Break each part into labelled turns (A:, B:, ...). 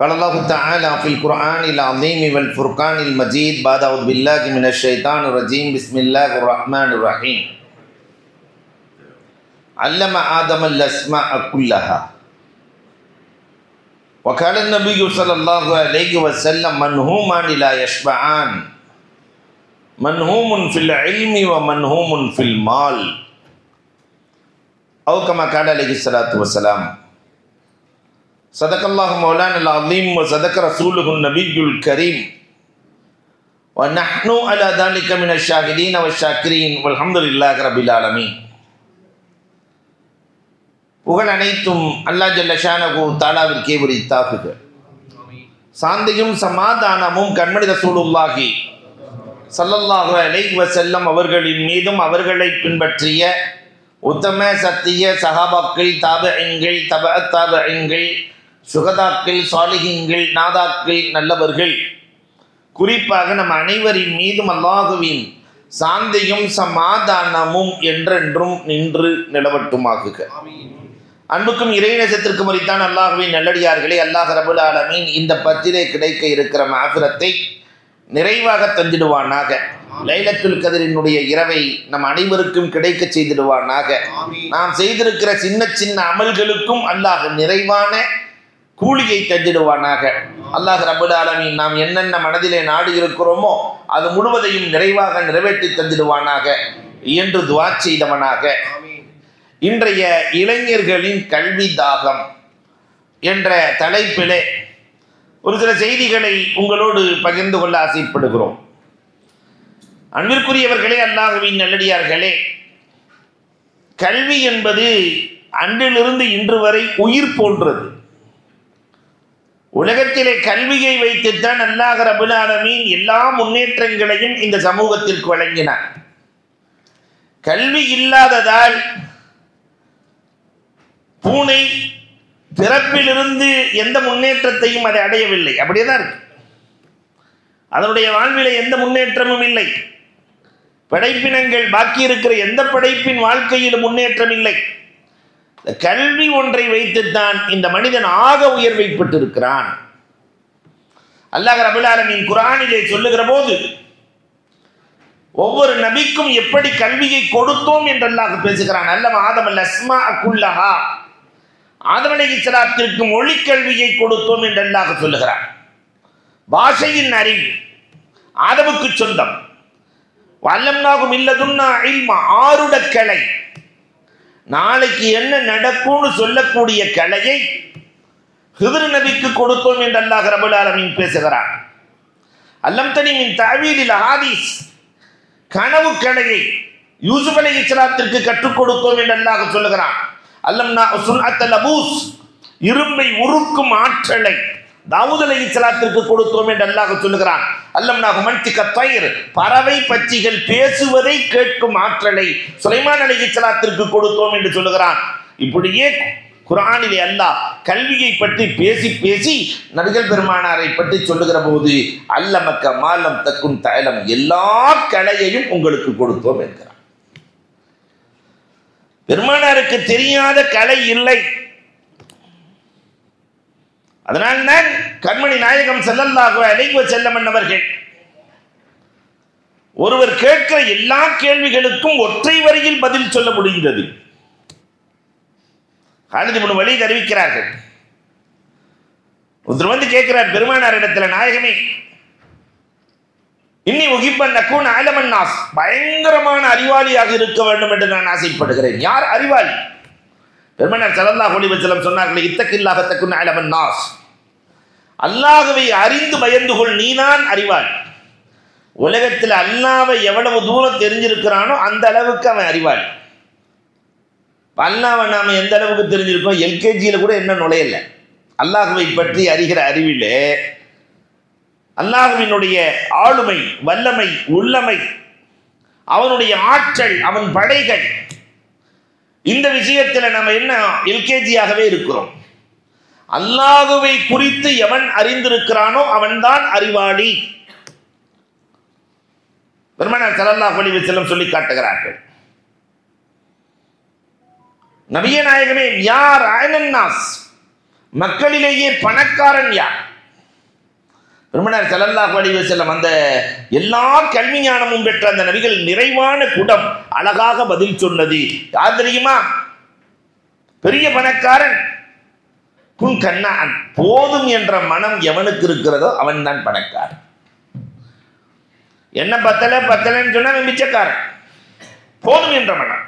A: قال الله تعالى في القرآن العظيم والفرقان المجيد، بعد أعوذ بالله من الشيطان الرجيم، بسم الله الرحمن الرحيم. علم آدم الأسماء كلها. وقال النبي صلى الله عليه وسلم من منهومان لا يشبعان. من منہوم في العلم ومن منہوم في المال. أو كما قال علیہ الصلوۃ والسلام صدق الله مولانا العظيم وصدق رسوله النبي الكريم ونحن على ذلك من الشاهدين والشاكرين والحمد لله رب العالمين புகழ் அனைத்தும் அல்லா ஜல்லஷானகு தாலாவிற்கே உரித்தாக்குக சாந்தியும் சமாதானமும் கண்மணி ரசூலுல்லாஹி சல்லல்லாஹு அலைஹி வஸல்லம் அவர்களின் மீதும் அவர்களை பின்பற்றிய உத்தம சத்திய சஹாபாக்கள் தாபஎங்கள் தப தாபஎங்கள் சுகதாக்கள் சாலிகிங்கள் நாதாக்கள் நல்லவர்கள். குறிப்பாக நம் அனைவரின் மீதும் அல்லாஹுவின் சாந்தியும் சமாதானமும் என்றென்றும் நின்று நிலவட்டுமாகுக. அன்புக்கும் இறைநேசத்திற்கு உரித்தான் அல்லாஹுவின் நல்லடியார்களே அல்லாஹ் ரபுல் ஆலமீன் இந்த பத்திலே கிடைக்க இருக்கிற மாபிரத்தை நிறைவாக தந்திடுவானாக. லைலத்துல் கதிரினுடைய இரவை நம் அனைவருக்கும் கிடைக்க செய்திடுவானாக. நாம் செய்திருக்கிற சின்ன சின்ன அமல்களுக்கும் அல்லாஹ் நிறைவான கூலியை தந்திடுவானாக. அல்லாஹ் ரபுல் ஆலமின் நாம் என்னென்ன மனதிலே நாடு இருக்கிறோமோ அது முழுவதையும் நிறைவாக நிறைவேற்றி தந்திடுவானாக. என்று துவா செய்தவனாக. இன்றைய இளைஞர்களின் கல்வி தாகம் என்ற தலைப்பிலே ஒரு சில செய்திகளை உங்களோடு பகிர்ந்து கொள்ள ஆசைப்படுகிறோம். அன்பிற்குரியவர்களே அல்லாஹுவின் நல்லடியார்களே கல்வி என்பது அன்றிலிருந்து இன்று வரை உயிர் போன்றது. உலகத்திலே கல்வியை வைத்துத்தான் அல்லாஹ் ரபுலாலமீன் எல்லா முன்னேற்றங்களையும் இந்த சமூகத்திற்கு வழங்கினார் கல்வி இல்லாததால் பூனை பிறப்பிலிருந்து எந்த முன்னேற்றத்தையும் அதை அடையவில்லை. அப்படியே தான் இருக்கு. அதனுடைய வாழ்வில எந்த முன்னேற்றமும் இல்லை. படைப்பினங்கள் பாக்கி இருக்கிற எந்த படைப்பின் வாழ்க்கையிலும் முன்னேற்றம் இல்லை. கல்வி ஒன்றை வைத்துத்தான் இந்த மனிதன் ஆக உயர்வை பெற்றிருக்கிறான். அல்லாஹ் ரபுல்லாலமின் குரானிலே சொல்லுகிற போது ஒவ்வொரு நபிக்கும் எப்படி கல்வியை கொடுத்தோம் என்று அல்லாஹ் பேசுகிறான். அல்லம் ஆதம் லஸ்மா அஸ்மா அக்குல்லஹா ஆதமலை இஸ்லாத்திற்கு மொழி கல்வியை கொடுத்தோம் என்று அல்லாஹ் சொல்லுகிறான். பாஷையின் அறிவு ஆதமுக்கு சொந்தம். வல்லம்னாகும் இல்லதுன்னா இல்மா ஆருட கலை நாளைக்கு என்ன நடக்கும்னு சொல்லக்கூடிய கலையை ஹிதர் நபிக்கு கொடுத்தோம் என்று அல்லாஹ் ரபுல் ஆலமின் பேசுகிறான். அல்லம் தனி மின் தாவீலில் ஹாதீஸ். கனவு கலையை யூசுப் அலி இஸ்லாத்திற்கு கற்றுக் கொடுத்தோம் என்று அல்லாஹ் சொல்லுகிறான். அல்லம்னா சுன்அத்தல் அபூஸ். இரும்பை உருக்கும் ஆற்றலை தாவூத் அலை இஸ்லாத்திற்கு கொடுத்தோம் என்று அல்லாஹ் சொல்லுகிறான். அல்லம்னா மன்சிக்க தயிர் பறவை பச்சிகள் பேசுவதை கேட்கும் ஆற்றலை சுலைமான் அலை இஸ்லாத்திற்கு கொடுத்தோம் என்று சொல்லுகிறான். இப்படியே குரானிலே அல்லாஹ் கல்வியை பற்றி பேசி பேசி நபிகள் பெருமானாரை பற்றி சொல்லுகிற போது அல்லமக்க மாலம் தக்கும் தயலம் எல்லா கலையையும் உங்களுக்கு கொடுத்தோம் என்கிறார் பெருமானாருக்கு தெரியாத கலை இல்லை. அதனால் தான் கண்மணி நாயகம் செல்லல்லாக அலைவ செல்லமன் அவர்கள் ஒருவர் கேட்கிற எல்லா கேள்விகளுக்கும் ஒற்றை வரியில் பதில் சொல்ல முடிகிறது. காலிதி மூணு வழி அறிவிக்கிறார்கள். ஒருத்தர் வந்து கேட்கிறார் பெருமானார் இடத்துல நாயகமே இன்னி உகிப்பன் நக்கூன் ஆலமன்னாஸ் பயங்கரமான அறிவாளியாக இருக்க வேண்டும் என்று நான் ஆசைப்படுகிறேன். யார் அறிவாளி? பெருமனார் சலல்லா ஒளிவச்சலம் சொன்னார்கள் இத்தக்கில்லாக தக்குன் ஆலமன்னாஸ் நாஸ் அல்லாஹுவை அறிந்து பயந்து கொள் நீதான் அறிவாள் உலகத்தில் அல்லாவை எவ்வளவு தூரம் தெரிஞ்சிருக்கிறானோ அந்த அளவுக்கு அவன் அறிவாள் அல்லாவை நாம் எந்த அளவுக்கு தெரிஞ்சிருக்கோம்? எல்கேஜியில் கூட என்ன நுழையல. அல்லாஹுவை பற்றி அறிகிற அறிவிலே அல்லாஹுவினுடைய ஆளுமை வல்லமை உள்ளமை அவனுடைய ஆற்றல் அவன் படைகள். இந்த விஷயத்தில் நம்ம என்ன எல்கேஜியாகவே இருக்கிறோம். அல்லாஹுவை குறித்து எவன் அறிந்திருக்கிறானோ அவன்தான் அறிவாளி. பெருமனார் சலல்லா அலி செல்லும் சொல்லி காட்டுகிறார்கள். நபிய நாயகமே யார் அயனன்னாஸ் மக்களிலேயே பணக்காரன் யார் பெருமனார் ஸல்லல்லாஹு அலைஹி வஸல்லம் அந்த எல்லா கல்வி ஞானமும் பெற்ற அந்த நபிகள் நிறைவான குடம் அழகாக பதில் சொன்னது. யார் தெரியுமா? பெரிய பணக்காரன். குன் கண்ணான். போதும் என்ற மனம் எவனுக்கு இருக்கிறதோ அவன் தான் பணக்காரன். என்ன பத்தல பத்தலன்னு சொன்னா மிச்சக்காரன் போதும் என்ற மனம்.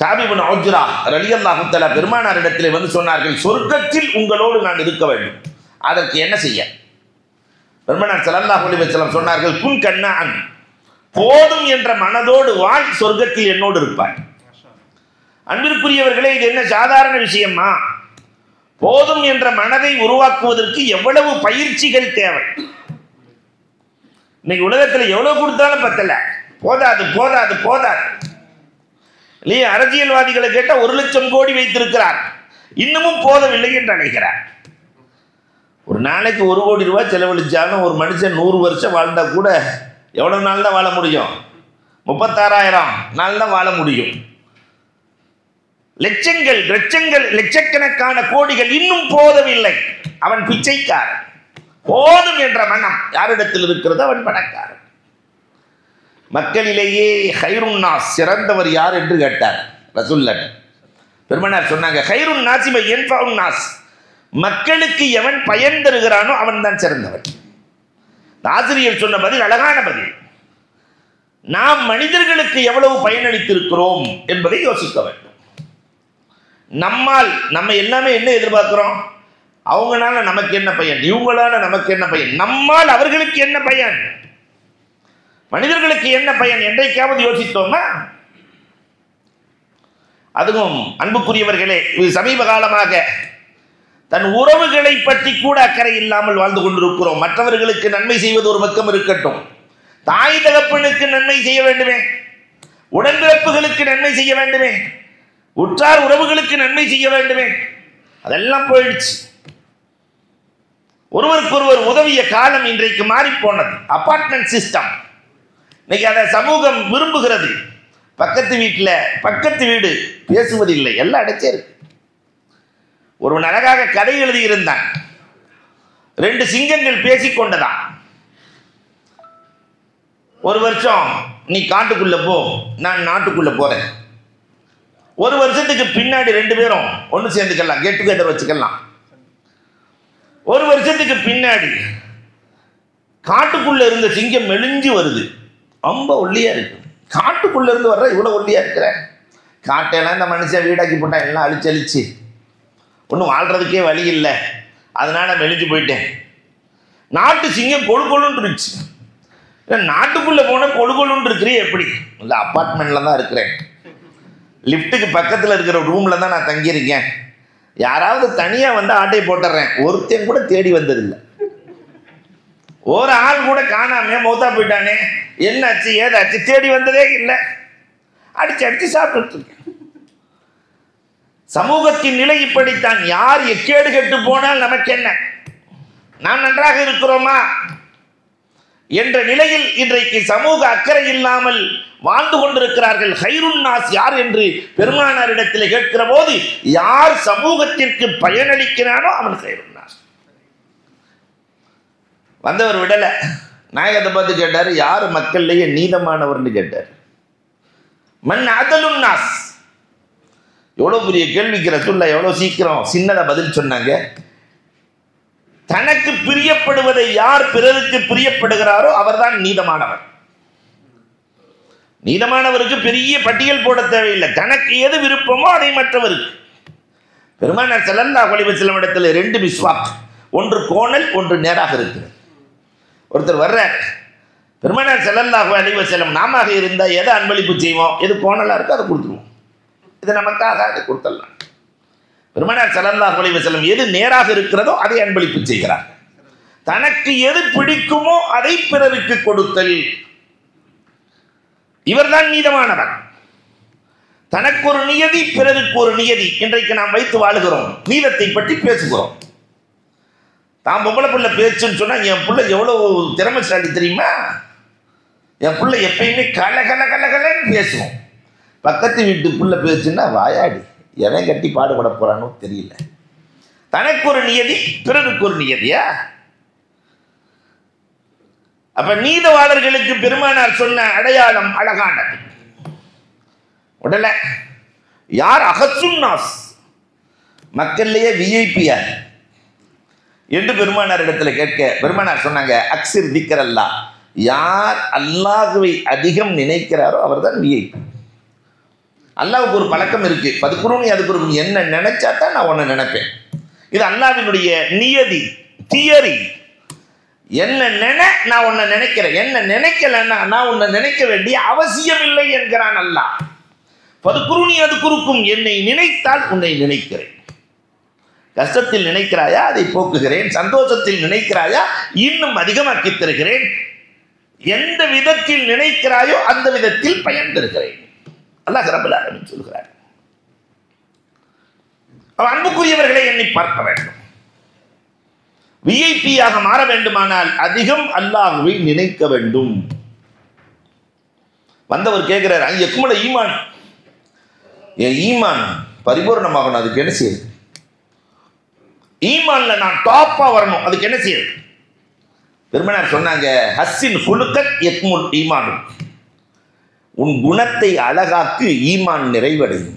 A: சாபிபுன் ஔஜ்ரா ரலியல்லாஹு தஆலா பெருமானாரிடத்தில் வந்து சொன்னார்கள் சொர்க்கத்தில் உங்களோடு நான் இருக்க வேண்டும். அதற்கு என்ன செய்ய? பெருமானார் சலல்லாஹ் அலைஹி சொன்னார்கள் குன் கண்ணான். போதும் என்ற மனதோடு வாழ் சொர்க்கத்தில் என்னோடு இருப்பாய். அன்பிற்குரியவர்களே இது என்ன சாதாரண விஷயமா? போதும் என்ற மனதை உருவாக்குவதற்கு எவ்வளவு பயிற்சிகள் தேவை? இன்னைக்கு உலகத்தில் எவ்வளவு கொடுத்தாலும் பத்தல. போதாது போதாது போதாது. இல்லையா அரசியல்வாதிகளை கேட்டால் ஒரு லட்சம் கோடி வைத்திருக்கிறார். இன்னமும் போதவில்லை என்று அழைக்கிறார். ஒரு நாளைக்கு ஒரு கோடி ரூபாய் செலவழிச்சாலும் ஒரு மனுஷன் நூறு வருஷம் வாழ்ந்தா கூட எவ்வளவு நாள் தான் வாழ முடியும்? முப்பத்தாறாயிரம் நாள் தான் வாழ முடியும். லட்சங்கள் லட்சங்கள் லட்சக்கணக்கான கோடிகள் இன்னும் போதவில்லை. அவன் பிச்சைக்காரன். போதும் என்ற மனம் யாரிடத்தில் இருக்கிறது? அவன் பணக்காரன். மக்களிலேயே ஹைருன்னாஸ் சிறந்தவர் யார் என்று கேட்டார். ரசுல்லன். பெருமனார் சொன்னாங்க ஹைருன் நாசிமை என்பவுன் நாஸ். மக்களுக்கு எவன் பயன் தருகிறானோ அவன் தான் சிறந்தவன். ஆசிரியர் சொன்ன பதில் அழகான பதில். நாம் மனிதர்களுக்கு எவ்வளவு பயனளித்திருக்கிறோம் என்பதை யோசிக்க வேண்டும். நம்மால் நம்ம எல்லாமே என்ன எதிர்பார்க்கிறோம்? அவங்களால நமக்கு என்ன பயன்? இவங்களால நமக்கு என்ன பயன்? நம்மால் அவர்களுக்கு என்ன பயன்? மனிதர்களுக்கு என்ன பயன்? என்றைக்காவது யோசித்தோமா? அதுவும் அன்புக்குரியவர்களே இது சமீப காலமாக தன் உறவுகளை பற்றி கூட அக்கறை இல்லாமல் வாழ்ந்து கொண்டிருக்கிறோம். மற்றவர்களுக்கு நன்மை செய்வது ஒரு பக்கம் இருக்கட்டும். தாய் தகப்பனுக்கு நன்மை செய்ய வேண்டுமே. உடன்பிறப்புகளுக்கு நன்மை செய்ய வேண்டுமே. உற்றார் உறவுகளுக்கு நன்மை செய்ய வேண்டுமே. அதெல்லாம் போயிடுச்சு. ஒருவருக்கொருவர் உதவிய காலம் இன்றைக்கு மாறி போனது அபார்ட்மெண்ட் சிஸ்டம் இன்னைக்கு அதை சமூகம் விரும்புகிறது. பக்கத்து வீட்டில் பக்கத்து வீடு பேசுவதில்லை. எல்லாம் அடைச்சே ஒருவன் அழகாக கதை எழுதியிருந்தான். ரெண்டு சிங்கங்கள் பேசிக்கொண்டதான் ஒரு வருஷம் நீ காட்டுக்குள்ள போ. நான் நாட்டுக்குள்ள போறேன். ஒரு வருஷத்துக்கு பின்னாடி ரெண்டு பேரும் ஒன்று சேர்ந்துக்கலாம் கெட் டுகெதர் வச்சுக்கலாம். ஒரு வருஷத்துக்கு பின்னாடி காட்டுக்குள்ள இருந்த சிங்கம் மெலிஞ்சு வருது. ரொம்ப ஒல்லியா இருக்கு. காட்டுக்குள்ள இருந்து வர்ற இவ்வளோ ஒல்லியா இருக்கிற? காட்டையெல்லாம் இந்த மனுஷன் வீடாக்கி போட்டான் எல்லாம் அழிச்சு அழிச்சு. ஒன்றும் வாழ்கிறதுக்கே வழி இல்லை. அதனால மெலிஞ்சு போயிட்டேன். நாட்டு சிங்கம் கொழு கொழுன்னு இருந்துச்சு. இல்லை நாட்டுக்குள்ளே போனால் கொழு கொழுன்னு எப்படி? இல்லை அப்பார்ட்மெண்ட்டில் தான் இருக்கிறேன். லிஃப்ட்டுக்கு பக்கத்தில் இருக்கிற ரூமில் தான் நான் தங்கியிருக்கேன். யாராவது தனியாக வந்து ஆட்டை போட்டுடுறேன் ஒருத்தன் கூட தேடி வந்ததில்லை. ஒரு ஆள் கூட காணாமே மௌத்தா போயிட்டானே. என்னாச்சு ஏதாச்சு தேடி வந்ததே இல்லை. அடிச்சு அடிச்சு சாப்பிட்டுருக்கேன் சமூகத்தின் நிலை இப்படித்தான். யார் எக்கேடு கெட்டு போனால் நமக்கு என்ன நாம் நன்றாக இருக்கிறோமா? என்ற நிலையில் இன்றைக்கு சமூக அக்கறை இல்லாமல் வாழ்ந்து கொண்டிருக்கிறார்கள் ஹைருன் நாஸ் யார் என்று பெருமானாரிடத்தில் கேட்கிற போது யார் சமூகத்திற்கு பயனளிக்கிறானோ அவன் ஹைருன் நாஸ். வந்தவர் விடல. நாயகத்தை பார்த்து கேட்டார் யார் மக்கள்லேயே நீதமானவர்னு கேட்டார். மண் அதலும் நாஸ். எவ்வளோ பெரிய கேள்விக்கு ரசுல்லா எவ்வளோ சீக்கிரம் சின்னதாக பதில் சொன்னாங்க. தனக்கு பிரியப்படுவதை யார் பிறருக்கு பிரியப்படுகிறாரோ அவர்தான் நீதமானவர். நீதமானவருக்கு பெரிய பட்டியல் போட தேவையில்லை. தனக்கு எது விருப்பமோ அதை மற்றவருக்கு. பெருமானார் செல்லல்லா ஒளிவச்சலம் இடத்துல ரெண்டு மிஸ்வாக். ஒன்று கோணல் ஒன்று நேராக இருக்கிறது. ஒருத்தர் வர்றார். பெருமானார் செல்லல்லாஹு செல்லம் நாம இருந்தால் எதை அன்பளிப்பு செய்வோம்? எது கோணலாக இருக்கோ அதை கொடுத்துருவோம். இது நமக்காக அதை கொடுத்துடலாம். பெருமானார் செல்லல்லாஹு செல்லும் எது நேராக இருக்கிறதோ அதை அன்பளிப்பு செய்கிறார். தனக்கு எது பிடிக்குமோ அதை பிறருக்கு கொடுத்தல். இவர்தான் நீதமானவர். தனக்கு ஒரு நியதி பிறருக்கு ஒரு நியதி. இன்றைக்கு நாம் வைத்து வாழுகிறோம். நீதத்தை பற்றி பேசுகிறோம். தான் பொம்பளை பிள்ளை பேச்சுன்னு சொன்னால் என் பிள்ளை எவ்வளோ திறமைசாலி தெரியுமா? என் பிள்ளை எப்பயுமே கல கல கல கலன்னு பேசுவோம். பக்கத்து வீட்டு பிள்ளை பேச்சுன்னா வாயாடி. எவன் கட்டி பாடுபட போகிறானோ தெரியல. தனக்கு ஒரு நியதி பிறருக்கு ஒரு நியதியா? அப்ப நீதவாளர்களுக்கு பெருமானார் சொன்ன அடையாளம் அழகானது. உடல யார் அகசுன்னாஸ்? மக்கள்லயே விஐபியார் என்று பெருமானார் இடத்துல கேட்க பெருமானார் சொன்னாங்க அக்சிர் திக்கர் அல்லா யார் அல்லாஹுவை அதிகம் நினைக்கிறாரோ அவர்தான் விஐபி அல்லாவுக்கு ஒரு பழக்கம் இருக்கு. பதுக்குறோம் அதுக்கு ஒரு என்ன நினைச்சா தான் நான் ஒன்று நினைப்பேன். இது அல்லாவினுடைய நியதி தியரி. என்ன நினை நான் உன்னை நினைக்கிறேன். என்ன நினைக்கலன்னா நான் உன்னை நினைக்க வேண்டிய அவசியம் இல்லை என்கிறான் அல்லாஹ். பதுக்குருணி அது குறுக்கும். என்னை நினைத்தால் உன்னை நினைக்கிறேன். கஷ்டத்தில் நினைக்கிறாயா? அதை போக்குகிறேன். சந்தோஷத்தில் நினைக்கிறாயா? இன்னும் அதிகமாக்கி தருகிறேன். எந்த விதத்தில் நினைக்கிறாயோ அந்த விதத்தில் பயன் தருகிறேன். அல்லாஹ் ரபுல் சொல்கிறார். அன்புக்குரியவர்களை எண்ணி பார்க்க வேண்டும். விஐபியாக மாற வேண்டுமானால் அதிகம் அல்லாஹுவை நினைக்க வேண்டும். வந்தவர் கேட்கிறார் ஐய குமல ஈமான்? என் ஈமான் பரிபூர்ணமாகணும் அதுக்கு என்ன செய்யுது ஈமான்ல நான் டாப்பா வரணும் அதுக்கு என்ன செய்யுது பெருமனார் சொன்னாங்க ஹஸ்ஸின் ஃபுலுக்கத் எக்முல் ஈமான். உன் குணத்தை அழகாக்கு ஈமான் நிறைவடையும்.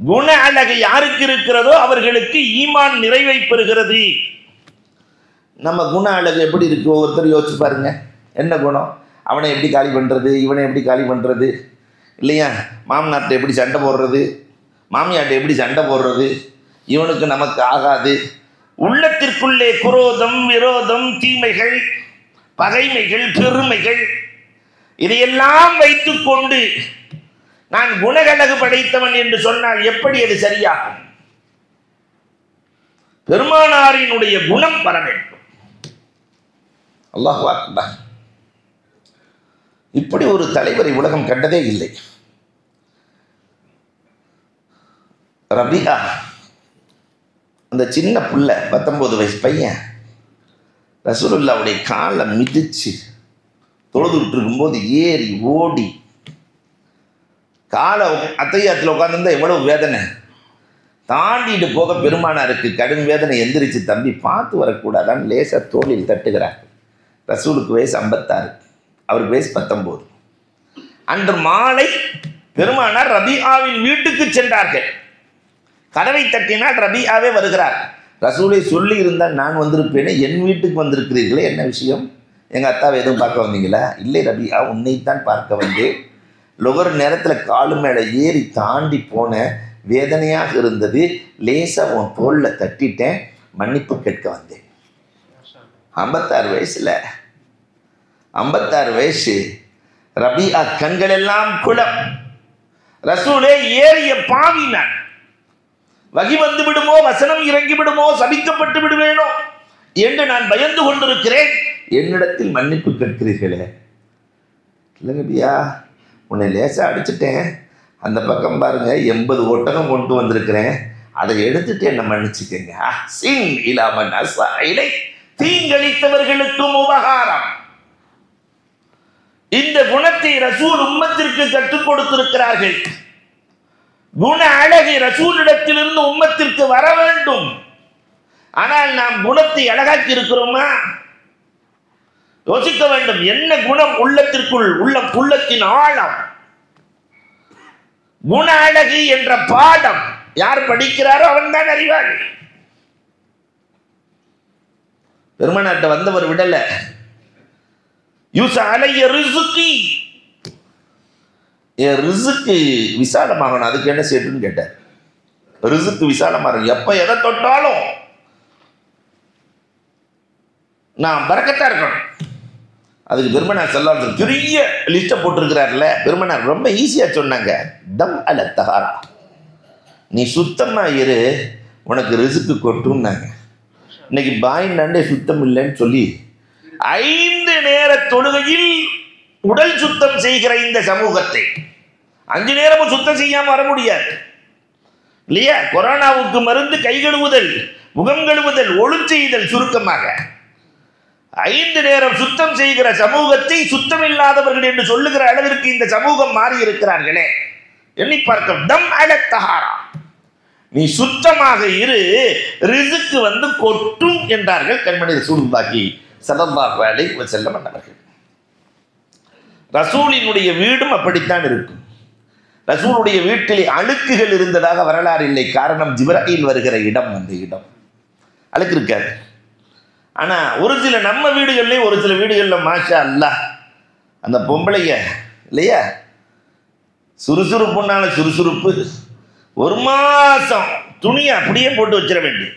A: குண அழகு யாருக்கு இருக்கிறதோ அவர்களுக்கு ஈமான் நிறைவை பெறுகிறது. நம்ம குண அழகு எப்படி இருக்கு? ஒவ்வொருத்தர் யோசிச்சு பாருங்க. என்ன குணம்? அவனை எப்படி காலி பண்ணுறது இவனை எப்படி காலி பண்ணுறது இல்லையா? மாமனார்ட்ட எப்படி சண்டை போடுறது? மாமியார்ட்ட எப்படி சண்டை போடுறது? இவனுக்கு நமக்கு ஆகாது. உள்ளத்திற்குள்ளே குரோதம் விரோதம் தீமைகள் பகைமைகள் பெருமைகள் இதையெல்லாம் வைத்துக்கொண்டு நான் குணகழகு படைத்தவன் என்று சொன்னால் எப்படி அது சரியாகும்? பெருமானாரினுடைய குணம் வர வேண்டும். அல்லாஹ் இப்படி ஒரு தலைவரை உலகம் கண்டதே இல்லை. ரபிகா அந்த சின்ன புள்ள பத்தொன்பது வயசு பையன் ரசூலுல்லாவுடைய காலை மிதிச்சு தொழுதுகிட்டு இருக்கும்போது ஏறி ஓடி காலை அத்தையாத்தில் உட்காந்துருந்தா எவ்வளவு வேதனை. தாண்டிட்டு போக பெருமானாருக்கு கடும் வேதனை எந்திரிச்சு தம்பி பார்த்து வரக்கூடாதான்னு லேசாக தோளில் தட்டுகிறார் ரசூலுக்கு வயசு ஐம்பத்தாறு. அவருக்கு வயசு பத்தொம்போது. அன்று மாலை பெருமானார் ரபியாவின் வீட்டுக்கு சென்றார்கள். கதவை தட்டினால் ரபியாவே வருகிறார். ரசூலை சொல்லி இருந்தால் நான் வந்திருப்பேனே என் வீட்டுக்கு வந்திருக்கிறீர்களே என்ன விஷயம்? எங்கள் அத்தாவை எதுவும் பார்க்க வந்தீங்களா? இல்லை ரபியா உன்னைத்தான் பார்க்க வந்தேன். லொகர் நேரத்தில் காலு மேலே ஏறி தாண்டி போன வேதனையாக இருந்தது. லேசாக உன் தோளில் தட்டிட்டேன். மன்னிப்பு கேட்க வந்தேன். ஐம்பத்தாறு வயசில். ஐம்பத்தாறு வயசு. ரபியா கண்கள் எல்லாம் குளம். ரசூலே ஏறிய பாவினான் வகி வந்து விடுமோ? வசனம் இறங்கி விடுமோ? சபிக்கப்பட்டு விடுவேனோ? என்று நான் பயந்து கொண்டிருக்கிறேன். என்னிடத்தில் மன்னிப்பு கேட்கிறீர்களே. இல்லை உன்னை லேசாக அடிச்சிட்டேன். அந்த பக்கம் பாருங்க எண்பது ஒட்டகம் கொண்டு வந்திருக்கிறேன். அதை எடுத்துட்டு என்ன மன்னிச்சுக்கங்க. சிங் இலாமன் இலை. தீங்களித்தவர்களுக்கும் உபகாரம். இந்த குணத்தை ரசூல் உம்மத்திற்கு கற்றுக் கொடுத்திருக்கிறார்கள். குண அழகை ரசூலிடத்திலிருந்து உம்மத்திற்கு வர வேண்டும். ஆனால் நாம் குணத்தை அழகாக்கி இருக்கிறோமா? யோசிக்க வேண்டும் என்ன குணம் உள்ளத்திற்குள் உள்ள உள்ளத்தின் ஆழம்? குண அழகு என்ற பாடம் யார் படிக்கிறாரோ அவன் தான் அறிவாளி. பெருமநாட்டை வந்தவர் விடல. யூச அலைய ரிசுக்கி. என் ரிசுக்கு விசாலமாகணும் அதுக்கு என்ன செய்யணும்னு கேட்டார். ரிசுக்கு விசாலமாகணும் எப்போ எதை தொட்டாலும் நான் பறக்கத்தான் இருக்கணும். அதுக்கு பெருமனார் செல்லாத பெரிய லிஸ்ட்டை போட்டிருக்கிறார்ல. பெருமனார் ரொம்ப ஈஸியாக சொன்னாங்க. தம் அல தகாரா நீ சுத்தமாக இரு உனக்கு ரிசுக்கு கொட்டும்னாங்க. இன்னைக்கு பாய் நண்டே சுத்தம் இல்லைன்னு சொல்லி ஐந்து நேர தொழுகையில் உடல் சுத்தம் செய்கிற இந்த சமூகத்தை அஞ்சு நேரமும் சுத்தம் செய்யாம வர முடியாது. இல்லையா? கொரோனாவுக்கு மருந்து கை கழுவுதல் முகம் கழுவுதல் ஒழு செய்தல் சுருக்கமாக. ஐந்து நேரம் சுத்தம் செய்கிற சமூகத்தை சுத்தம் இல்லாதவர்கள் என்று சொல்லுகிற அளவிற்கு இந்த சமூகம் மாறி இருக்கிறார்களே எண்ணி பார்க்க தம் அலத்தஹாரா நீ சுத்தமாக இரு. ரிசுக்கு வந்து கொட்டும் என்றார்கள் கண்மணி ரசூலுல்லாஹி ஸல்லல்லாஹு அலைஹி வஸல்லம் அவர்கள். ரசூலினுடைய வீடும் அப்படித்தான் இருக்கும். ரசூலுடைய வீட்டில் அழுக்குகள் இருந்ததாக வரலாறு இல்லை. காரணம் ஜிப்ராயில் வருகிற இடம் அந்த இடம். அழுக்கு இருக்காது ஆனால் ஒரு சில நம்ம வீடுகள்லேயும் ஒரு சில வீடுகளில் மாஷா அல்லாஹ் அந்த பொம்பளைங்க இல்லையா? சுறுசுறுப்புனால சுறுசுறுப்பு. ஒரு மாதம் துணியை அப்படியே போட்டு வச்சிட வேண்டிய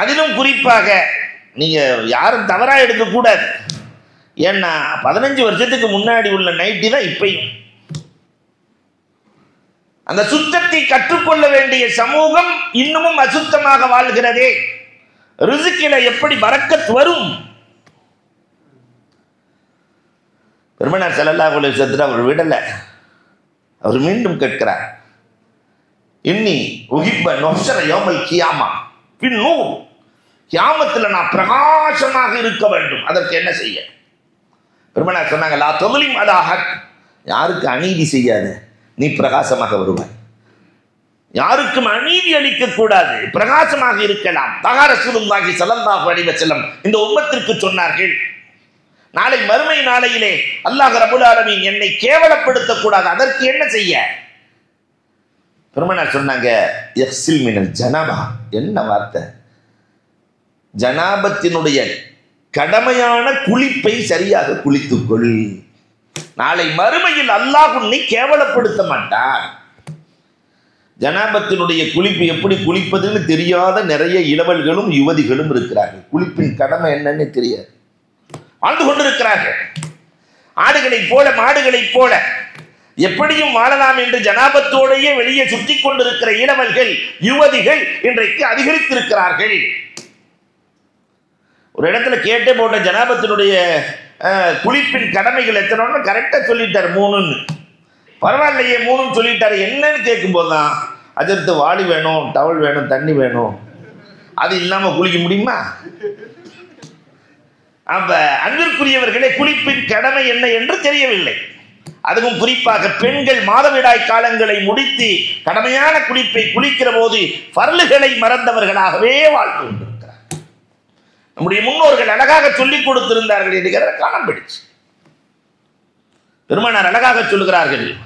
A: அதிலும் குறிப்பாக நீங்கள் யாரும் தவறாக எடுக்கக்கூடாது. ஏன்னா பதினஞ்சு வருஷத்துக்கு முன்னாடி உள்ள நைட்டி தான் இப்பையும். அந்த சுத்தத்தை கற்றுக்கொள்ள வேண்டிய சமூகம் இன்னமும் அசுத்தமாக வாழ்கிறதே. ரிசுக்கில எப்படி வரக்கத் வரும்? பெருமனார் செல்லல்லா சத்துல அவர் விடலை. அவர் மீண்டும் கேட்கிறார். இன்னி உகிப்ப நொசர யோமல் கியாமா. பின்னும் கியாமத்தில் நான் பிரகாசமாக இருக்க வேண்டும். அதற்கு என்ன செய்ய? பெருமனார் சொன்னாங்க லா தொழிலும் அதாக யாருக்கு அநீதி செய்யாது. நீ பிரகாசமாக வருவாய். யாருக்கும் அநீதி அளிக்க கூடாது. பிரகாசமாக இருக்கலாம். தகார சுருந்தாகி சலல்லாஹு அலைஹி செல்லம் இந்த உம்மத்திற்கு சொன்னார்கள். நாளை மறுமை நாளையிலே அல்லாஹ் ரபுல் ஆலமின் என்னை கேவலப்படுத்த கூடாது. அதற்கு என்ன செய்ய? பெருமனார் சொன்னாங்க எஃப்சில் மினல் ஜனாபா. என்ன வார்த்தை? ஜனாபத்தினுடைய கடமையான குளிப்பை சரியாக குளித்துக்கொள் நாளை மறுமையில் அல்லாஹ் உன்னை கேவலப்படுத்த மாட்டான். ஜனாபத்தினுடைய குளிப்பு எப்படி குளிப்பதுன்னு தெரியாத நிறைய இளவல்களும் யுவதிகளும் இருக்கிறார்கள். குளிப்பின் கடமை என்னன்னு தெரியாது. வாழ்ந்து கொண்டிருக்கிறார்கள். ஆடுகளைப் போல மாடுகளைப் போல. எப்படியும் வாழலாம் என்று ஜனாபத்தோடையே வெளியே சுற்றி கொண்டிருக்கிற இளவல்கள் யுவதிகள் இன்றைக்கு அதிகரித்திருக்கிறார்கள். ஒரு இடத்துல கேட்டே போட்ட ஜனாபத்தினுடைய குளிப்பின் கடமைகள் எத்தனை கரெக்டாக சொல்லிட்டார் மூணுன்னு. பரவாயில்லையே மூணுன்னு சொல்லிட்டாரு. என்னன்னு கேட்கும்போது தான் அதற்கு வாளி வேணும் டவல் வேணும் தண்ணி வேணும். அது இல்லாமல் குளிக்க முடியுமா? அப்ப அன்பிற்குரியவர்களே குளிப்பின் கடமை என்ன என்று தெரியவில்லை. அதுவும் குறிப்பாக பெண்கள் மாதவிடாய் காலங்களை முடித்து கடமையான குளிப்பை குளிக்கிற போது பரலுகளை மறந்தவர்களாகவே வாழ்ந்து உண்டு. நம்முடைய முன்னோர்கள் அழகாக சொல்லிக் கொடுத்திருந்தார்கள் என்கிறத பிடிச்சு பெருமானார் அழகாக சொல்லுகிறார்கள்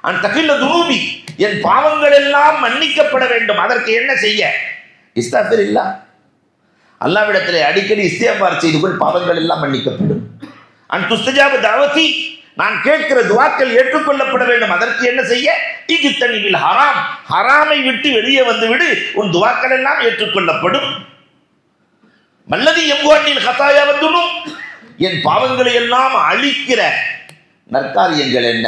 A: அந்த தகில துருபி என் பாவங்கள் எல்லாம் மன்னிக்கப்பட வேண்டும். அதற்கு என்ன செய்ய? இஸ்தாஃபிர் இல்லா அல்லாவிடத்தில் அடிக்கடி இஸ்தியாபார் செய்து கொள் பாவங்கள் எல்லாம் மன்னிக்கப்படும். அன் துஸ்தஜாபு தாவதி நான் கேட்கிற துவாக்கள் ஏற்றுக்கொள்ளப்பட வேண்டும். அதற்கு என்ன செய்ய? இஜு தனிவில் ஹராம் ஹராமை விட்டு வெளியே வந்து விடு. உன் துவாக்கள் எல்லாம் ஏற்றுக்கொள்ளப்படும். மல்லதி எம்புவாண்டில் ஹத்தாயா வந்துடும் என் பாவங்களை எல்லாம் அழிக்கிற நற்காரியங்கள் என்ன?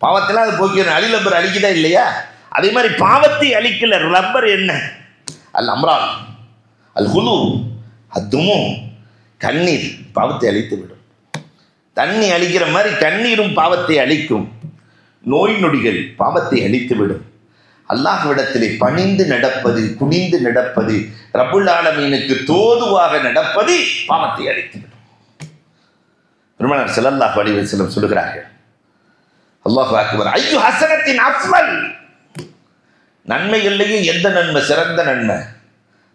A: பாவத்தில் அது போக்கிற அழி லப்பர் அழிக்குதா இல்லையா? அதே மாதிரி பாவத்தை அழிக்கல ரப்பர் என்ன? அல் அம்ரான் அல் ஹுலு அதுவும் கண்ணீர் பாவத்தை அழித்து விடும் தண்ணி அழிக்கிற மாதிரி கண்ணீரும் பாவத்தை அழிக்கும். நோய் நொடிகள் பாவத்தை அழித்து விடும் அல்லாஹ்விடத்திலே பணிந்து நடப்பது குனிந்து நடப்பது ரபுல் ஆலமீனுக்கு தோதுவாக நடப்பது பாவத்தை அழித்துவிடும். பெருமனார் செல்லல்லாஹ் அலைஹி வஸல்லம் சொல்லுகிறார்கள் அல்லாஹ் அக்பர் ஐயோ ஹசனத்தின் அஃமல். நன்மைகள்லேயும் எந்த நன்மை? சிறந்த நன்மை.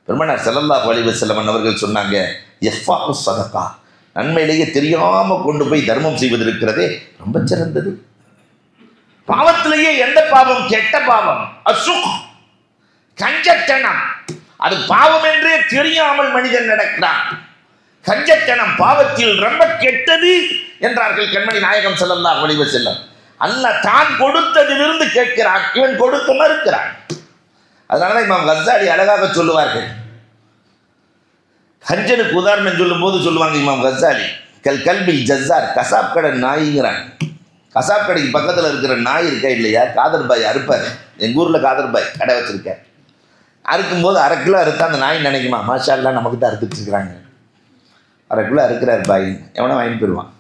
A: பெருமனார் செல்லல்லாஹ் அலைஹி செல்லமன் அவர்கள் சொன்னாங்க எஃபாஹு சதகா. நன்மையிலேயே தெரியாமல் கொண்டு போய் தர்மம் செய்வது இருக்கிறதே ரொம்ப சிறந்தது. பாவத்திலேயே எந்த பாவம்? கெட்ட பாவம். அசுக். கஞ்சத்தனம். அது பாவம் என்றே தெரியாமல் மனிதன் நடக்கிறான். கஞ்சத்தனம் பாவத்தில் ரொம்ப கெட்டது என்றார்கள் கண்மணி நாயகம் செல்லல்லா அலைஹி செல்லம் அல்ல தான் கொடுத்ததிலிருந்து கேட்கிறான். இவன் கொடுக்க மறுக்கிறான். அதனாலதான் இமாம் கசாலி அழகாக சொல்லுவார்கள். ஹஞ்சனுக்கு உதாரணம் சொல்லும் போது சொல்லுவாங்க இமாம் கசாலி கல் கல்வி ஜஸ்ஸார் கசாப் கடன் நாய்ங்கிறான். கசாப் கடைக்கு பக்கத்தில் இருக்கிற நாய் இருக்கா இல்லையா? காதர் பாய் அறுப்பார். எங்கள் ஊரில் காதர் பாய் கடை வச்சுருக்கேன் அறுக்கும்போது அரை கிலோ அறுத்தா அந்த நாய் நினைக்குமா? மாஷால்லாம் நமக்கு தான் அறுத்து வச்சுருக்குறாங்க அரை கிலோ அறுக்கிறார் பாய். எவனா வாங்கி போயிடுவான்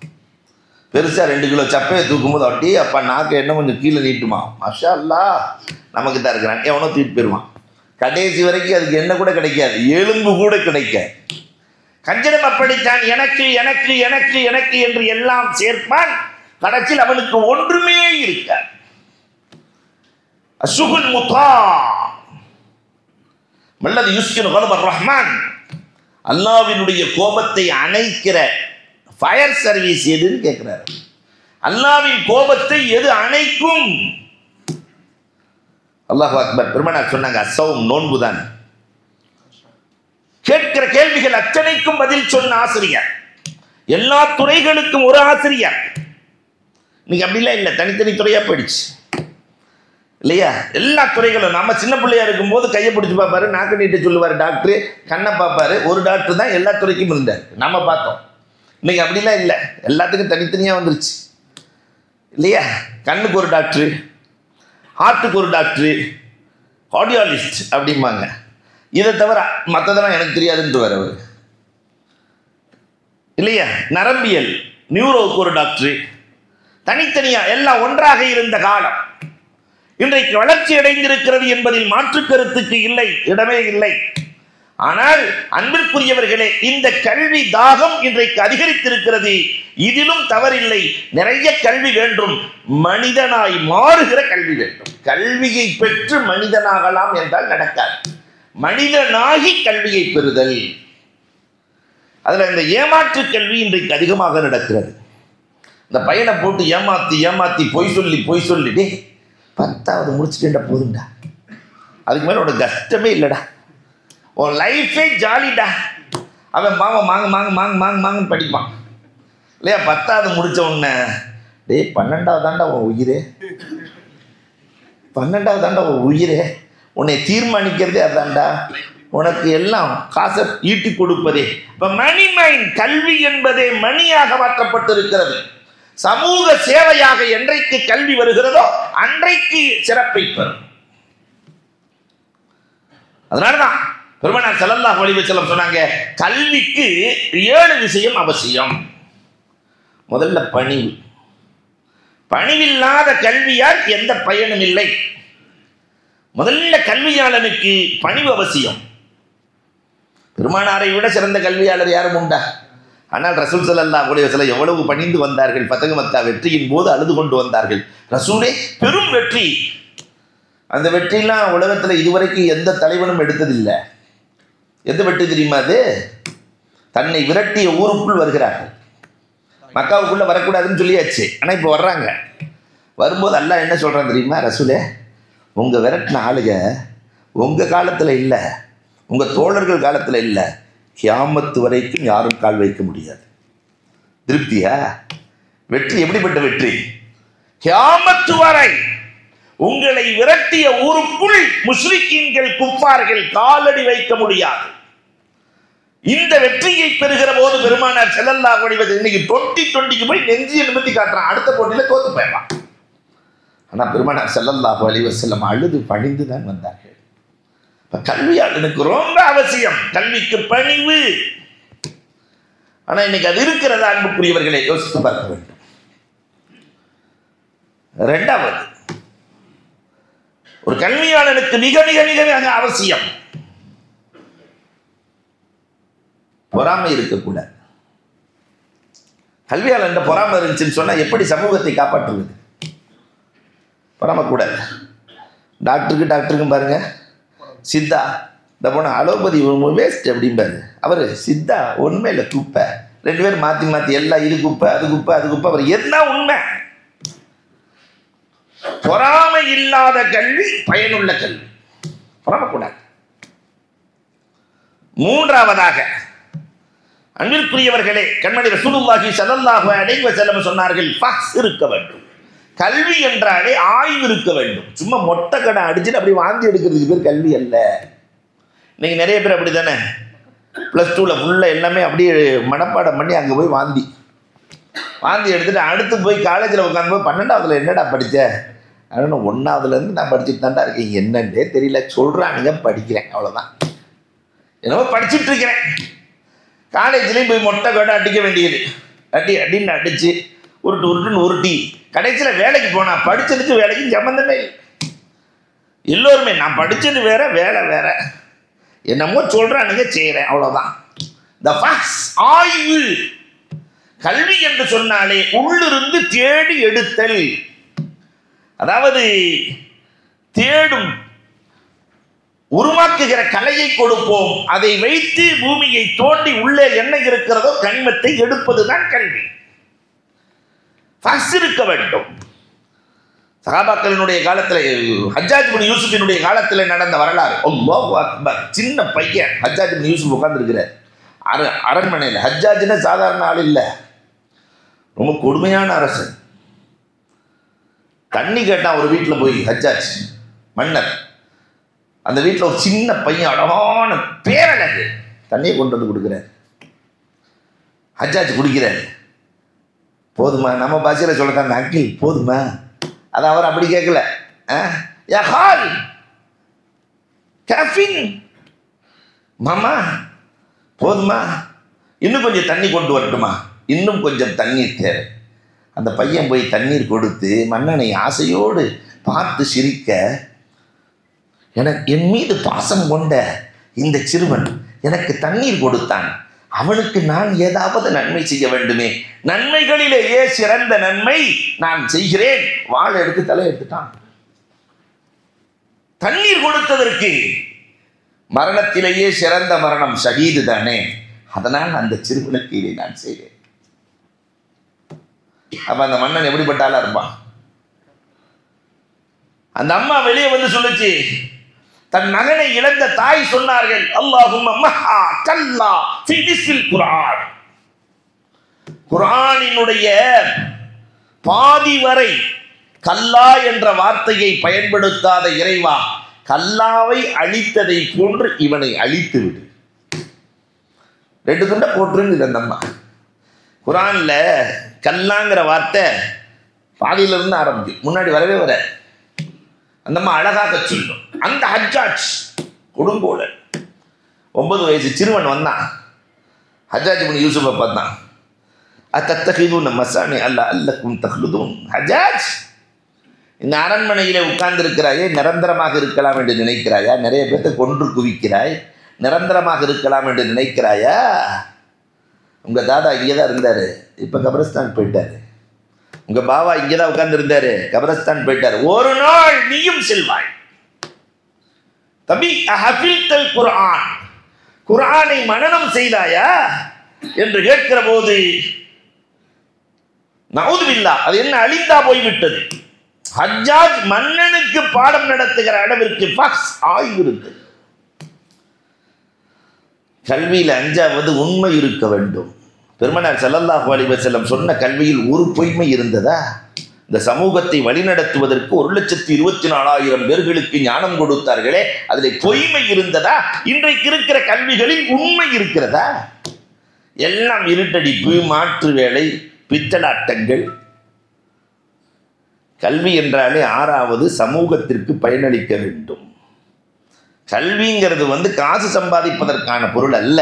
A: பெருசாக ரெண்டு கிலோ சப்பையை தூக்கும்போது அப்படி அப்பா நாக்கு என்ன கொஞ்சம் கீழே நீட்டுமா? மாஷா அல்லா நமக்கு தான் இருக்கிறான். எவனோ தூக்கிட்டு போயிடுவான் கடைசி வரைக்கும் அதுக்கு என்ன கூட கிடைக்காது. எலும்பு கூட கிடைக்காது. கஞ்சனம் அப்படித்தான். எனக்கு எனக்கு எனக்கு எனக்கு என்று எல்லாம் சேர்ப்பான். கடைசியில் அவனுக்கு ஒன்றுமே இருக்காது. அசுகுல் முத்தா. மல்லது யுஸ்கின் கலபர் ரஹ்மான். அல்லாவினுடைய கோபத்தை அணைக்கிற ஃபயர் சர்வீஸ் எதுன்னு கேட்கிறார் அல்லாவின் கோபத்தை எது அணைக்கும்? அல்லாஹ் அக்பர். பெருமனார் சொன்னாங்க அசவும் நோன்பு தான். கேட்கிற கேள்விகள் அத்தனைக்கும் பதில் சொன்ன ஆசிரியர். எல்லா துறைகளுக்கும் ஒரு ஆசிரியர். இன்னைக்கு அப்படிலாம் இல்லை தனித்தனி துறையாக போயிடுச்சு. இல்லையா? எல்லா துறைகளும். நம்ம சின்ன பிள்ளையா இருக்கும்போது கையை பிடிச்சி பார்ப்பாரு நாக்கு நீட்டு சொல்லுவார் டாக்டர் கண்ணை பார்ப்பாரு. ஒரு டாக்டர் தான் எல்லா துறைக்கும் இருந்தார். நம்ம பார்த்தோம். இன்னைக்கு அப்படிலாம் இல்லை. எல்லாத்துக்கும் தனித்தனியாக வந்துருச்சு. இல்லையா? கண்ணுக்கு ஒரு டாக்டரு ஹார்ட்டுக்கு ஒரு டாக்டரு ஆடியாலிஸ்ட் அப்படிம்பாங்க. இதை தவிர மற்றதெல்லாம் எனக்கு தெரியாதுன்ட்டு வர அவர். இல்லையா? நரம்பியல் நியூரோவுக்கு ஒரு டாக்டரு தனித்தனியாக எல்லாம் ஒன்றாக இருந்த காலம். இன்றைக்கு வளர்ச்சி அடைந்திருக்கிறது என்பதில் மாற்று கருத்துக்கு இல்லை இடமே இல்லை. ஆனால் அன்பிற்குரியவர்களே இந்த கல்வி தாகம் இன்றைக்கு அதிகரித்திருக்கிறது. இதிலும் தவறில்லை. நிறைய கல்வி வேண்டும். மனிதனாய் மாறுகிற கல்வி வேண்டும். கல்வியை பெற்று மனிதனாகலாம் என்றால் நடக்காது. மனிதனாகி கல்வியை பெறுதல். அதில் இந்த ஏமாற்று கல்வி இன்றைக்கு அதிகமாக நடக்கிறது. இந்த பையனை போட்டு ஏமாத்தி ஏமாத்தி பொய் சொல்லி பொய் சொல்லி டேய் பத்தாவது முடிச்சுட்டேன்டா போதும்டா. அதுக்கு மேலே உனக்கு கஷ்டமே இல்லைடா. உன் லைஃபே ஜாலிடா. அவன் மாங்க மாங்க மாங்க மாங்க மாங்க மாங்கன்னு படிப்பான். இல்லையா பத்தாவது முடிச்ச உடனே டேய் பன்னெண்டாவது தாண்டா உன் உயிரே. பன்னெண்டாவது தாண்டா உன் உயிரே. உன்னை தீர்மானிக்கிறதே அதாண்டா உனக்கு எல்லாம் காசை ஈட்டி கொடுப்பதே. இப்போ மணி மைண்ட் கல்வி என்பதே மணியாக மாற்றப்பட்டிருக்கிறது. சமூக சேவையாக என்றைக்கு கல்வி வருகிறதோ அன்றைக்கு சிறப்பை பெறும். அதனாலதான் பெருமனார் செல்லல்லாஹ் செல்லம் சொன்னாங்க கல்விக்கு ஏழு விஷயம் அவசியம். முதல்ல பணிவு. பணிவில்லாத கல்வியால் எந்த பயனும் இல்லை. முதல்ல கல்வியாளனுக்கு பணிவு அவசியம். பெருமானாரை விட சிறந்த கல்வியாளர் யாரும் உண்டா? ஆனால் ரசூல் சல்லல்லா உடைய சில எவ்வளவு பணிந்து வந்தார்கள் பதகு மத்தா வெற்றியின் போது அழுது கொண்டு வந்தார்கள். ரசூலே பெரும் வெற்றி. அந்த வெற்றிலாம் உலகத்தில் இதுவரைக்கும் எந்த தலைவனும் எடுத்ததில்லை. எந்த வெற்றி தெரியுமா அது? தன்னை விரட்டிய ஊருக்குள் வருகிறார்கள். மக்காவுக்குள்ள வரக்கூடாதுன்னு சொல்லியாச்சு. ஆனால் இப்போ வர்றாங்க. வரும்போது அல்லா என்ன சொல்கிறான் தெரியுமா ரசூலே? உங்கள் விரட்டின ஆளுக உங்கள் காலத்தில் இல்லை. உங்கள் தோழர்கள் காலத்தில் இல்லை. கியாமத்து வரைக்கும் யாரும் கால் வைக்க முடியாது. திருப்தியா? வெற்றி எப்படிப்பட்ட வெற்றி? கியாமத்து வரை உங்களை விரட்டிய ஊருக்குள் முஸ்லிக்கீன்கள் குப்பார்கள் காலடி வைக்க முடியாது. இந்த வெற்றியை பெறுகிற போது பெருமானார் செல்லல்லா குடிவது இன்னைக்கு டுவெண்ட்டி டுவெண்ட்டிக்கு போய் நெஞ்சியை நிமித்தி காட்டுறான். அடுத்த போட்டியில் தோத்து போயிடலாம் ஆனா பெருமானார் செல்லல்லா வலிவ செல்லம் அழுது பணிந்து தான் வந்தார்கள். இப்ப கல்வியாளனுக்கு ரொம்ப அவசியம். கல்விக்கு பணிவு. ஆனா இன்னைக்கு அது இருக்கிறதா அன்புக்குரியவர்களை யோசித்து பார்க்க வேண்டும். ரெண்டாவது ஒரு கல்வியாளனுக்கு மிக மிக மிக மிக அவசியம். பொறாமை இருக்கக்கூடாது. கல்வியாளன் பொறாமை இருந்துச்சுன்னு சொன்னால் எப்படி சமூகத்தை காப்பாற்றுவது? பொறாமக்கூடாது டாக்டருக்கு டாக்டருக்கும் பாருங்க. சித்தா. இந்த போன அலோபதி வேஸ்ட் அப்படிம்பாரு. அவர் சித்தா உண்மையில் குப்பை. ரெண்டு பேரும் மாற்றி மாற்றி எல்லாம் இது குப்பை அது குப்பை அது குப்பை. அவர் என்ன உண்மை? பொறாமை இல்லாத கல்வி பயனுள்ள கல்வி. பொறாமக்கூடாது. மூன்றாவதாக அன்பிற்குரியவர்களே கண்மணி ரசூலுல்லாஹி ஸல்லல்லாஹு அடைவ செல்லம் சொன்னார்கள் ஃபக்ஸ் இருக்க வேண்டும். கல்வி என்றாலே ஆய்வு இருக்க வேண்டும். சும்மா மொட்டை கடை அடிச்சுட்டு அப்படி வாந்தி எடுக்கிறதுக்கு பேர் கல்வி அல்ல. இன்னைக்கு நிறைய பேர் அப்படி தானே ப்ளஸ் டூவில் ஃபுல்லாக எல்லாமே அப்படியே மனப்பாடம் பண்ணி அங்கே போய் வாந்தி. வாந்தி எடுத்துட்டு அடுத்து போய் காலேஜில் உட்காந்து போய் பன்னெண்டாவதுல என்னடா படித்த ஆனால் ஒன்றாவதுலேருந்து நான் படிச்சுட்டு தான்டா இருக்கேன். என்னன்றே தெரியல. சொல்கிறானுங்க படிக்கிறேன்? அவ்வளோதான் என்னவோ படிச்சுட்டு இருக்கிறேன். காலேஜ்லேயும் போய் மொட்டை கடை அடிக்க வேண்டியது. அடி அடின்னு அடித்து உருட்டு உருட்டுன்னு உருட்டி. கடைசியில் வேலைக்கு போனா படித்ததுக்கு வேலைக்கு சம்மந்தமே இல்லை. எல்லோருமே நான் படிச்சது வேற வேலை வேற. என்னமோ சொல்றானுங்க செய்கிறேன் அவ்வளோதான் த ஃபக்ஸ் ஆய்வு கல்வி என்று சொன்னாலே உள்ளிருந்து தேடி எடுத்தல். அதாவது தேடும் உருவாக்குகிற கலையை கொடுப்போம். அதை வைத்து பூமியை தோண்டி உள்ளே என்ன இருக்கிறதோ கனிமத்தை எடுப்பதுதான் கல்வி. இருக்க வேண்டும். சகாபாக்களினுடைய காலத்தில் ஹஜ்ஜாஜ் பின் யூசுஃபினுடைய காலத்தில் நடந்த வரலாறு. அல்லாஹ் அக்பர் சின்ன பையன் ஹஜ்ஜாஜ் பின் யூசுப் உட்கார்ந்துருக்கிறார். அர அரண்மனையில் ஹஜ்ஜாஜ்னா சாதாரண ஆள் இல்லை. ரொம்ப கொடுமையான அரசு தண்ணி கேட்டால் ஒரு வீட்டில் போய் ஹஜ்ஜாஜ் மன்னர். அந்த வீட்டில் ஒரு சின்ன பையன் அழகான பேரழகு. தண்ணியை கொண்டு வந்து கொடுக்குறாரு. ஹஜ்ஜாஜ் குடிக்கிறாரு. போதுமா? நம்ம பாஷையில் சொல்லத்தாங்க அங்கிள் போதுமா? அது அவர் அப்படி கேட்கல ஆ? ஹால்! கேஃபின்! மாமா போதுமா? இன்னும் கொஞ்சம் தண்ணி கொண்டு வரட்டுமா? இன்னும் கொஞ்சம் தண்ணீர் தேவை. அந்த பையன் போய் தண்ணீர் கொடுத்து மன்னனை ஆசையோடு பார்த்து சிரிக்க எனக்கு என் மீது பாசம் கொண்ட இந்த சிறுவன் எனக்கு தண்ணீர் கொடுத்தான். அவனுக்கு நான் ஏதாவது நன்மை செய்ய வேண்டுமே. நன்மைகளிலேயே சிறந்த நன்மை நான் செய்கிறேன். வாழை எடுத்து தலை எடுத்துட்டான் தண்ணீர் கொடுத்ததற்கு மரணத்திலேயே சிறந்த மரணம் சகீது தானே. அதனால் அந்த சிறுவனுக்கு இதை நான் செய்வேன். அப்ப அந்த மன்னன் எப்படிப்பட்டாலும் இருப்பான்? அந்த அம்மா வெளியே வந்து சொல்லுச்சு தன் மகனை இழந்த தாய் சொன்னார்கள் அல்லாஹும் மஹா கல்லா ஃபி குரான் குரானினுடைய பாதி வரை கல்லா என்ற வார்த்தையை பயன்படுத்தாத இறைவா கல்லாவை அழித்ததை போன்று இவனை அழித்து விடு. ரெண்டு துண்டை போட்டுருங்குது அந்த அம்மா. குரான்ல கல்லாங்கிற வார்த்தை பாதியில இருந்து ஆரம்பிக்கும் முன்னாடி வரவே வர அந்த அம்மா அழகாக சொல்லும் அந்த ஹஜ்ஜாஜ் கொடுங்கோலன். ஒன்பது வயசு சிறுவன் வந்தான். ஹஜாஜ் பண்ணி யூசுஃபை பார்த்தான். அத்தத்தகிதும் மசானி அல்ல அல்லக்கும் தஹ்லுதும் ஹஜாஜ் இந்த அரண்மனையிலே உட்கார்ந்திருக்கிறாயே நிரந்தரமாக இருக்கலாம் என்று நினைக்கிறாயா? நிறைய பேர்த்தை கொன்று குவிக்கிறாய் நிரந்தரமாக இருக்கலாம் என்று நினைக்கிறாயா? உங்கள் தாதா இங்கே தான் இருந்தார். இப்போ கபரஸ்தான் போயிட்டார். உங்க பாவா இங்கதான் உட்கார்ந்து இருந்தாரு கபரஸ்தான் போயிட்டாரு. ஒரு நாள் நீயும் செல்வாய். தபி அஹபில்தல் குரான் குரானை மனநம் செய்தாயா? என்று கேட்கிற போது நவுதுபில்லா அது என்ன அழிந்தா போய்விட்டது? ஹஜ்ஜாஜ் மன்னனுக்கு பாடம் நடத்துகிற அளவிற்கு பக்ஸ் ஆய்வு கல்வியில் அஞ்சாவது உண்மை இருக்க வேண்டும். பெருமனார் செல்லல்லாஹு அலைஹி செல்லம் சொன்ன கல்வியில் ஒரு பொய்மை இருந்ததா? இந்த சமூகத்தை வழிநடத்துவதற்கு ஒரு லட்சத்தி இருபத்தி நாலாயிரம் பேர்களுக்கு ஞானம் கொடுத்தார்களே அதில் பொய்மை இருந்ததா? இன்றைக்கு இருக்கிற கல்விகளில் உண்மை இருக்கிறதா? எல்லாம் இருட்டடிப்பு மாற்று வேலை பித்தலாட்டங்கள். கல்வி என்றாலே ஆறாவது சமூகத்திற்கு பயனளிக்க வேண்டும். கல்விங்கிறது வந்து காசு சம்பாதிப்பதற்கான பொருள் அல்ல.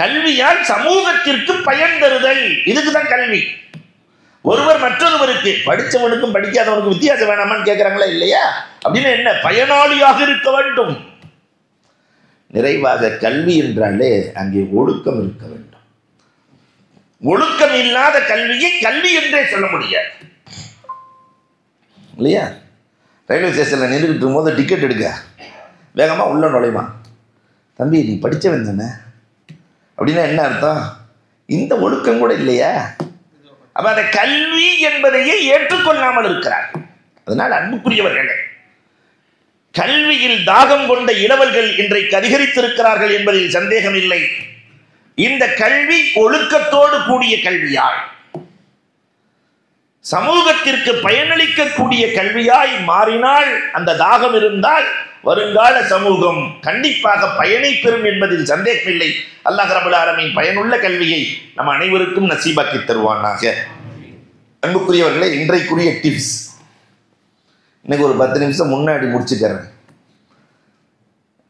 A: கல்வியால் சமூகத்திற்கு பயன் தருதல். இதுக்கு தான் கல்வி. ஒருவர் மற்றொருவருக்கு படித்தவனுக்கும் படிக்காதவனுக்கும் வித்தியாசம் வேணாமான்னு கேட்குறாங்களா இல்லையா? அப்படின்னு என்ன? பயனாளியாக இருக்க வேண்டும். நிறைவாக கல்வி என்றாலே அங்கே ஒழுக்கம் இருக்க வேண்டும். ஒழுக்கம் இல்லாத கல்வியை கல்வி என்றே சொல்ல முடியாது. இல்லையா? ரயில்வே ஸ்டேஷனில் நின்றுக்கிட்டு இருக்கும்போது டிக்கெட் எடுக்க. வேகமாக உள்ள நுழைவான். தம்பி நீ படித்தவன் தானே? அப்படின்னா என்ன அர்த்தம்? இந்த ஒழுக்கம் கூட இல்லையா? அப்ப அந்த கல்வி என்பதையே ஏற்றுக்கொள்ளாமல் இருக்கிறார். அதனால் அன்புக்குரியவர்களே கல்வியில் தாகம் கொண்ட இளவல்கள் இன்றைக்கு அதிகரித்திருக்கிறார்கள் என்பதில் சந்தேகம் இல்லை இந்த கல்வி ஒழுக்கத்தோடு கூடிய கல்வியாள் சமூகத்திற்கு பயனளிக்கக்கூடிய கல்வியாய் மாறினால் அந்த தாகம் இருந்தால் வருங்கால சமூகம் கண்டிப்பாக பயனை பெறும் என்பதில் சந்தேகமில்லை. அல்லாஹ் ரபுல் ஆலமீன் பயனுள்ள கல்வியை நம் அனைவருக்கும் நசீபாக்கி தருவானாக. அன்புக்குரியவர்களே இன்றைக்குரிய டிப்ஸ் இன்னைக்கு ஒரு பத்து நிமிஷம் முன்னாடி முடிச்சுக்கிறேன்.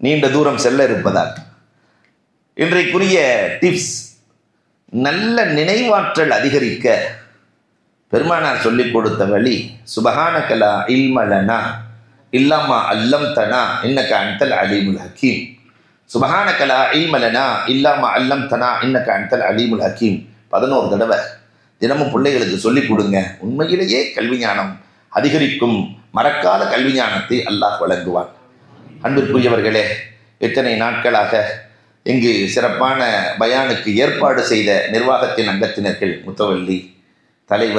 A: நீண்ட தூரம் செல்ல இருப்பதால். இன்றைக்குரிய டிப்ஸ் நல்ல நினைவாற்றல் அதிகரிக்க பெருமானார் சொல்லிக் கொடுத்த வழி சுபஹானகலா இல்மலனா இல்லாமா அல்லம் தனா இன்னக்க அன்தல் அலீமுல் ஹக்கீம். சுபஹானகலா இல்மலனா இல்லாமா அல்லம் தனா இன்னக்க அன்தல் அலீமுல் ஹக்கீம். பதினோரு தடவை. தினமும் பிள்ளைகளுக்கு சொல்லிக் கொடுங்க. உண்மையிலேயே கல்வி ஞானம் அதிகரிக்கும் மறக்காத கல்வி ஞானத்தை அல்லாஹ் வழங்குவான். அன்பிற்குரியவர்களே எத்தனை நாட்களாக இங்கு சிறப்பான பயானுக்கு ஏற்பாடு செய்த நிர்வாகத்தின் அங்கத்தினர்கள் முத்தவல்லி தலைவர்